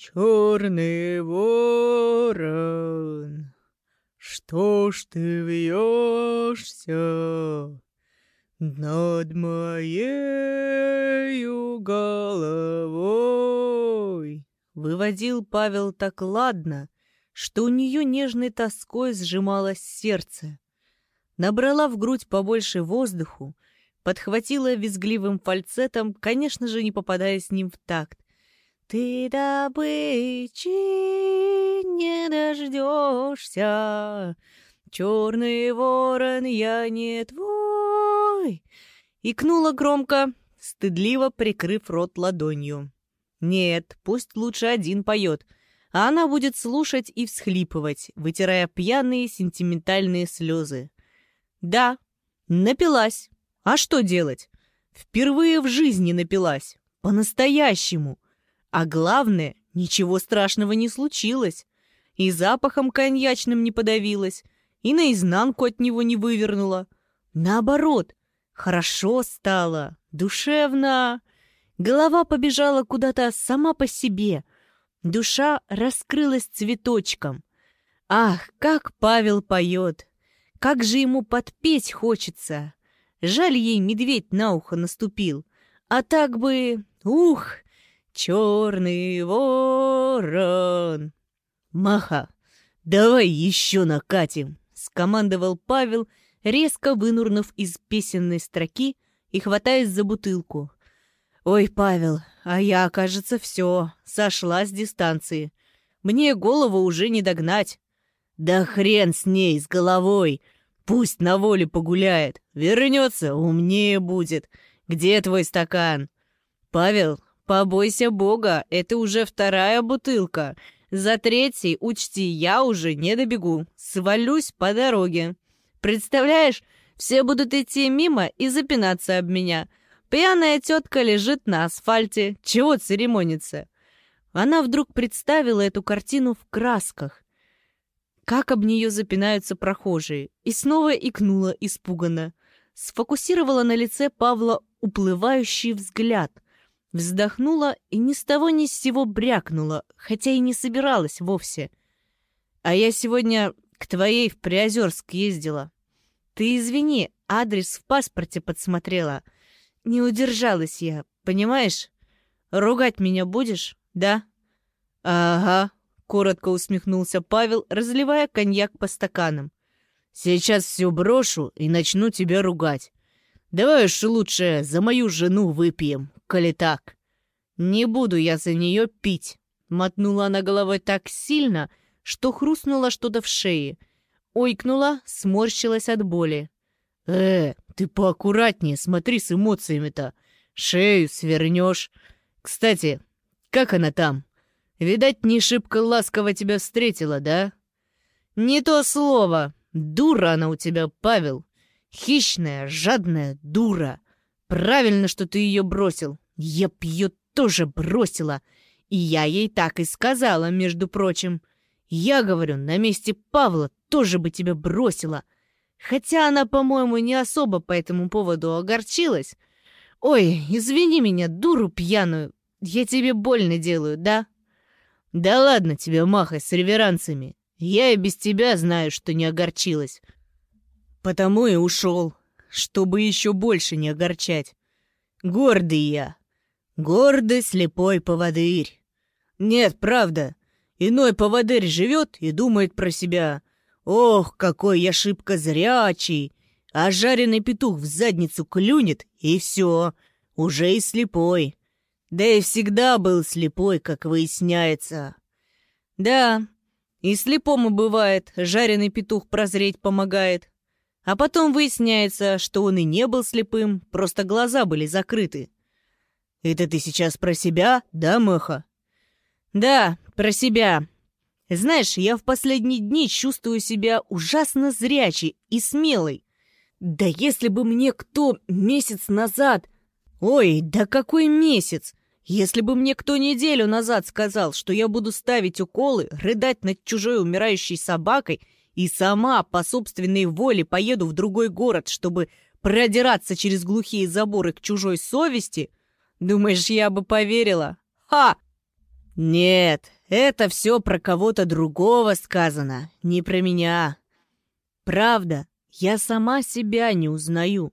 черный ворон, что ж ты вьешься над моею головой? Выводил Павел так ладно, что у нее нежной тоской сжималось сердце. Набрала в грудь побольше воздуху, подхватила визгливым фальцетом, конечно же, не попадая с ним в такт. Ты добычи не дождешься, черный ворон, я не твой. Икнула громко, стыдливо прикрыв рот ладонью. Нет, пусть лучше один поет, а она будет слушать и всхлипывать, вытирая пьяные сентиментальные слезы. Да, напилась. А что делать? Впервые в жизни напилась. По-настоящему. А главное, ничего страшного не случилось. И запахом коньячным не подавилась, и наизнанку от него не вывернула. Наоборот, хорошо стало, душевно. Голова побежала куда-то сама по себе. Душа раскрылась цветочком. Ах, как Павел поет! Как же ему подпеть хочется! Жаль ей медведь на ухо наступил. А так бы... Ух! Черный ворон. «Маха, давай еще накатим!» — скомандовал Павел, резко вынурнув из песенной строки и хватаясь за бутылку. «Ой, Павел, а я, кажется, все, сошла с дистанции. Мне голову уже не догнать». «Да хрен с ней, с головой! Пусть на воле погуляет, вернется, умнее будет. Где твой стакан?» «Павел, Побойся бога, это уже вторая бутылка. За третий, учти, я уже не добегу. Свалюсь по дороге. Представляешь, все будут идти мимо и запинаться об меня. Пьяная тетка лежит на асфальте. Чего церемониться? Она вдруг представила эту картину в красках. Как об нее запинаются прохожие. И снова икнула испуганно. Сфокусировала на лице Павла уплывающий взгляд — Вздохнула и ни с того ни с сего брякнула, хотя и не собиралась вовсе. «А я сегодня к твоей в Приозерск ездила. Ты извини, адрес в паспорте подсмотрела. Не удержалась я, понимаешь? Ругать меня будешь, да?» «Ага», — коротко усмехнулся Павел, разливая коньяк по стаканам. «Сейчас все брошу и начну тебя ругать. Давай уж лучше за мою жену выпьем, коли так. Не буду я за нее пить. Мотнула она головой так сильно, что хрустнуло что-то в шее. Ойкнула, сморщилась от боли. «Э, ты поаккуратнее, смотри с эмоциями-то. Шею свернешь. Кстати, как она там? Видать, не шибко ласково тебя встретила, да?» «Не то слово. Дура она у тебя, Павел. Хищная, жадная дура. Правильно, что ты ее бросил. Я б ее тоже бросила. И я ей так и сказала, между прочим. Я говорю, на месте Павла тоже бы тебя бросила. Хотя она, по-моему, не особо по этому поводу огорчилась. Ой, извини меня, дуру пьяную. Я тебе больно делаю, да? Да ладно тебе, махай с реверансами. Я и без тебя знаю, что не огорчилась. Потому и ушел, чтобы еще больше не огорчать. Гордый я. Гордый слепой поводырь. Нет, правда. Иной поводырь живет и думает про себя. Ох, какой я шибко зрячий. А жареный петух в задницу клюнет, и все. Уже и слепой. Да и всегда был слепой, как выясняется. Да, и слепому бывает, жареный петух прозреть помогает. А потом выясняется, что он и не был слепым, просто глаза были закрыты. «Это ты сейчас про себя, да, Мэха?» «Да, про себя. Знаешь, я в последние дни чувствую себя ужасно зрячей и смелой. Да если бы мне кто месяц назад... Ой, да какой месяц! Если бы мне кто неделю назад сказал, что я буду ставить уколы, рыдать над чужой умирающей собакой и сама по собственной воле поеду в другой город, чтобы продираться через глухие заборы к чужой совести, думаешь, я бы поверила? Ха! Нет, это все про кого-то другого сказано, не про меня. Правда, я сама себя не узнаю.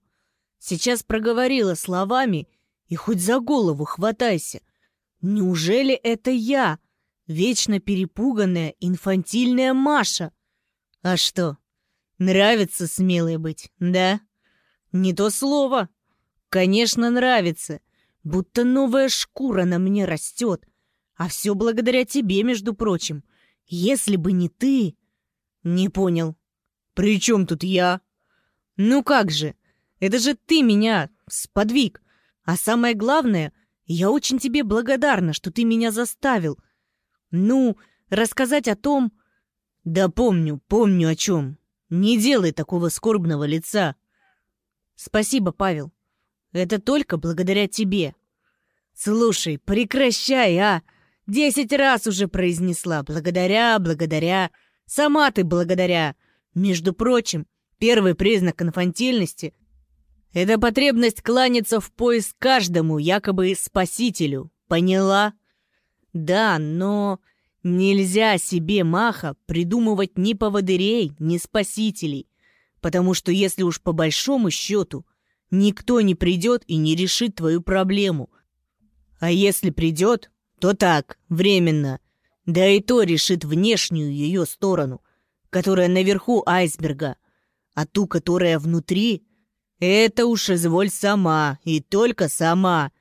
Сейчас проговорила словами, и хоть за голову хватайся. Неужели это я, вечно перепуганная инфантильная Маша? А что, нравится смелой быть, да? Не то слово. Конечно, нравится. Будто новая шкура на мне растет. А все благодаря тебе, между прочим. Если бы не ты... Не понял. При чем тут я? Ну как же? Это же ты меня сподвиг. А самое главное, я очень тебе благодарна, что ты меня заставил. Ну, рассказать о том... Да помню, помню о чем. Не делай такого скорбного лица. Спасибо, Павел. Это только благодаря тебе. Слушай, прекращай, а! Десять раз уже произнесла. Благодаря, благодаря. Сама ты благодаря. Между прочим, первый признак инфантильности — это потребность кланяться в пояс каждому, якобы спасителю. Поняла? Да, но нельзя себе, Маха, придумывать ни поводырей, ни спасителей. Потому что если уж по большому счету, никто не придет и не решит твою проблему. А если придет, то так, временно. Да и то решит внешнюю ее сторону, которая наверху айсберга. А ту, которая внутри, это уж изволь сама, и только сама.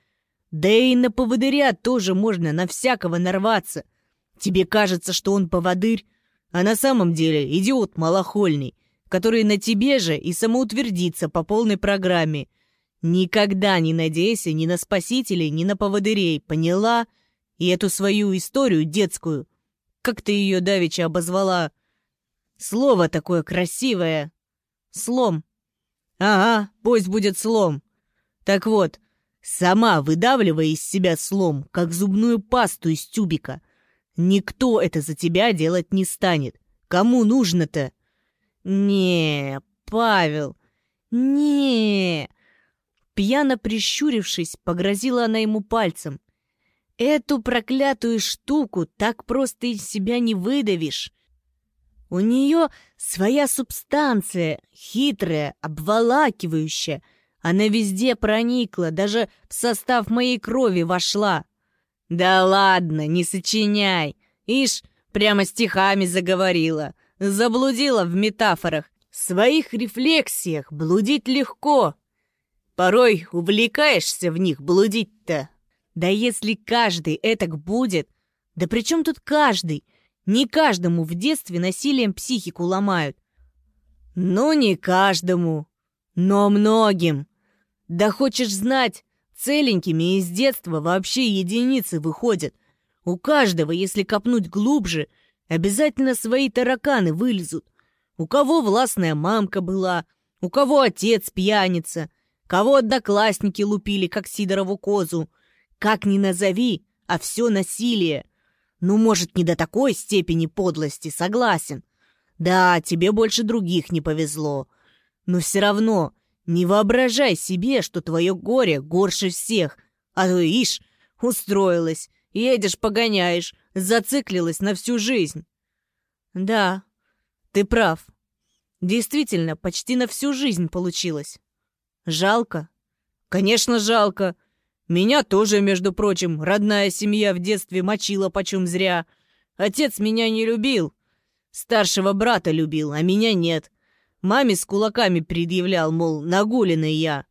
Да и на поводыря тоже можно на всякого нарваться. Тебе кажется, что он поводырь, а на самом деле идиот малохольный, который на тебе же и самоутвердится по полной программе. Никогда не надейся ни на спасителей, ни на поводырей, поняла? И эту свою историю детскую, как ты ее давеча обозвала? Слово такое красивое. Слом. Ага, пусть будет слом. Так вот, сама выдавливай из себя слом, как зубную пасту из тюбика. Никто это за тебя делать не станет. Кому нужно-то? Не, Павел, не. Пьяно прищурившись, погрозила она ему пальцем. Эту проклятую штуку так просто из себя не выдавишь. У нее своя субстанция, хитрая, обволакивающая. Она везде проникла, даже в состав моей крови вошла. Да ладно, не сочиняй. Ишь, прямо стихами заговорила. Заблудила в метафорах. В своих рефлексиях блудить легко. Порой увлекаешься в них блудить-то. Да если каждый этак будет... Да при чем тут каждый? Не каждому в детстве насилием психику ломают. Ну, не каждому, но многим. Да хочешь знать, целенькими из детства вообще единицы выходят. У каждого, если копнуть глубже, обязательно свои тараканы вылезут. У кого властная мамка была, у кого отец пьяница, кого одноклассники лупили, как Сидорову козу, как ни назови, а все насилие. Ну, может, не до такой степени подлости, согласен. Да, тебе больше других не повезло. Но все равно не воображай себе, что твое горе горше всех. А то, ишь, устроилась, едешь, погоняешь, зациклилась на всю жизнь. Да, ты прав. Действительно, почти на всю жизнь получилось. Жалко? Конечно, жалко. Меня тоже, между прочим, родная семья в детстве мочила почем зря. Отец меня не любил. Старшего брата любил, а меня нет. Маме с кулаками предъявлял, мол, нагуленный я.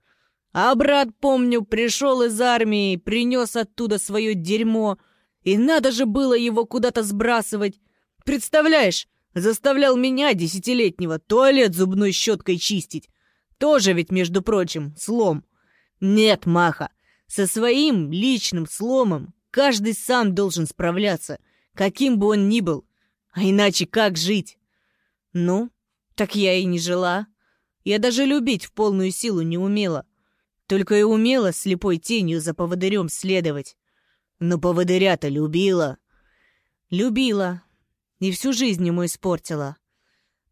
А брат, помню, пришел из армии, принес оттуда свое дерьмо. И надо же было его куда-то сбрасывать. Представляешь, заставлял меня, десятилетнего, туалет зубной щеткой чистить. Тоже ведь, между прочим, слом. Нет, Маха, со своим личным сломом каждый сам должен справляться, каким бы он ни был. А иначе как жить? Ну, так я и не жила. Я даже любить в полную силу не умела. Только и умела слепой тенью за поводырем следовать. Но поводыря-то любила. Любила. И всю жизнь ему испортила.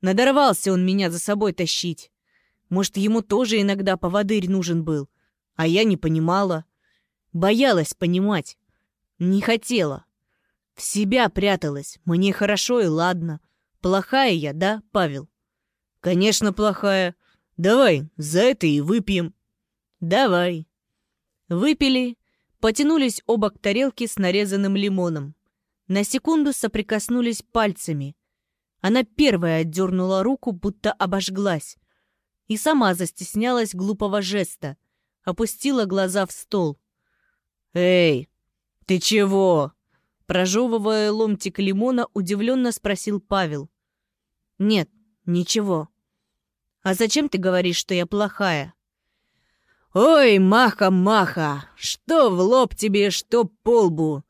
Надорвался он меня за собой тащить. Может, ему тоже иногда поводырь нужен был. А я не понимала. Боялась понимать. Не хотела. В себя пряталась. Мне хорошо и ладно. Плохая я, да, Павел? Конечно, плохая. Давай, за это и выпьем. Давай. Выпили, потянулись оба к тарелке с нарезанным лимоном. На секунду соприкоснулись пальцами. Она первая отдернула руку, будто обожглась. И сама застеснялась глупого жеста. Опустила глаза в стол. «Эй, ты чего?» Прожевывая ломтик лимона, удивленно спросил Павел. «Нет, ничего. А зачем ты говоришь, что я плохая?» «Ой, Маха-Маха, что в лоб тебе, что по лбу?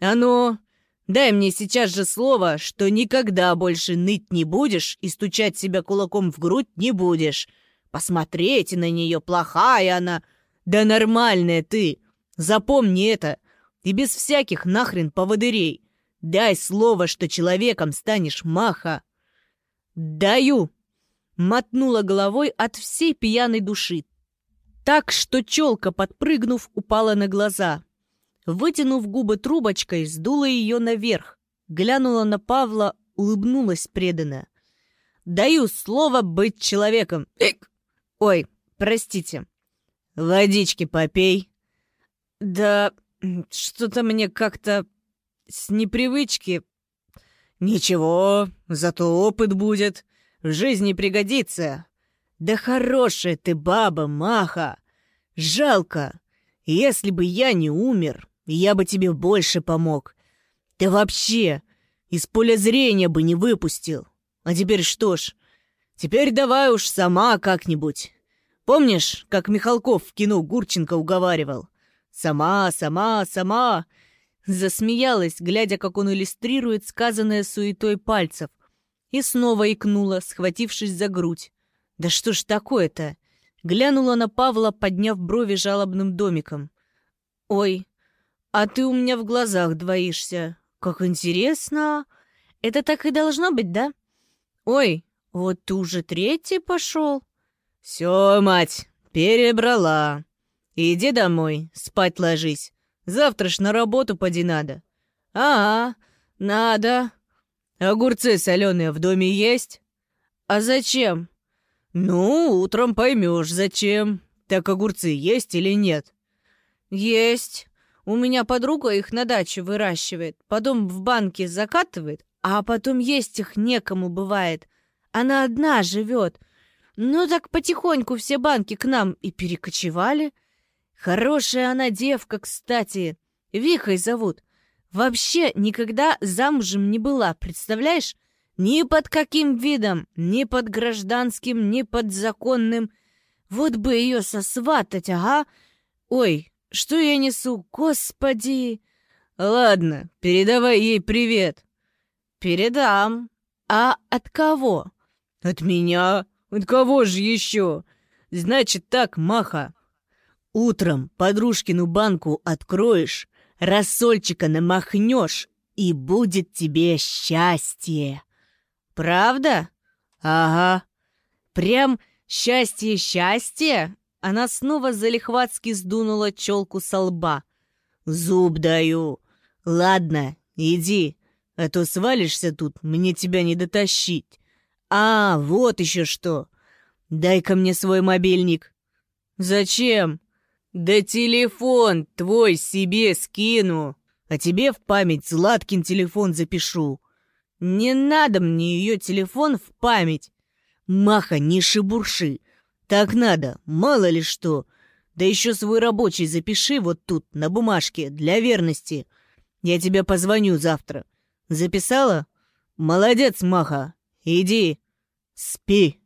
А ну, дай мне сейчас же слово, что никогда больше ныть не будешь и стучать себя кулаком в грудь не будешь. Посмотреть на нее, плохая она. Да нормальная ты, запомни это, и без всяких нахрен поводырей. Дай слово, что человеком станешь, Маха». «Даю!» — мотнула головой от всей пьяной души, так, что челка, подпрыгнув, упала на глаза. Вытянув губы трубочкой, сдула ее наверх. Глянула на Павла, улыбнулась преданно. «Даю слово быть человеком!» Эк! «Ой, простите!» «Водички попей!» «Да что-то мне как-то с непривычки...» «Ничего, зато опыт будет. В жизни пригодится. Да хорошая ты баба, Маха! Жалко! Если бы я не умер, я бы тебе больше помог. Ты вообще из поля зрения бы не выпустил. А теперь что ж, теперь давай уж сама как-нибудь. Помнишь, как Михалков в кино Гурченко уговаривал? «Сама, сама, сама!» Засмеялась, глядя, как он иллюстрирует сказанное суетой пальцев, и снова икнула, схватившись за грудь. «Да что ж такое-то?» Глянула на Павла, подняв брови жалобным домиком. «Ой, а ты у меня в глазах двоишься. Как интересно. Это так и должно быть, да? Ой, вот ты уже третий пошел». «Все, мать, перебрала. Иди домой, спать ложись. Завтра ж на работу поди надо». «А, надо. Огурцы соленые в доме есть?» «А зачем?» «Ну, утром поймешь, зачем. Так огурцы есть или нет?» «Есть. У меня подруга их на даче выращивает, потом в банке закатывает, а потом есть их некому бывает. Она одна живет. Ну так потихоньку все банки к нам и перекочевали. Хорошая она девка, кстати. Вихой зовут. Вообще никогда замужем не была, представляешь? Ни под каким видом, ни под гражданским, ни под законным. Вот бы ее сосватать, ага. Ой, что я несу, господи. Ладно, передавай ей привет. Передам. А от кого? От меня. От кого же еще? Значит так, Маха. Утром подружкину банку откроешь, рассольчика намахнешь, и будет тебе счастье. «Правда?» «Ага». «Прям счастье-счастье?» Она снова залихватски сдунула челку со лба. «Зуб даю. Ладно, иди, а то свалишься тут, мне тебя не дотащить. А, вот еще что. Дай-ка мне свой мобильник». «Зачем?» «Да телефон твой себе скину, а тебе в память Златкин телефон запишу. «Не надо мне ее телефон в память!» «Маха, не шебурши! Так надо, мало ли что! Да еще свой рабочий запиши вот тут, на бумажке, для верности. Я тебе позвоню завтра. Записала? Молодец, Маха! Иди, спи!»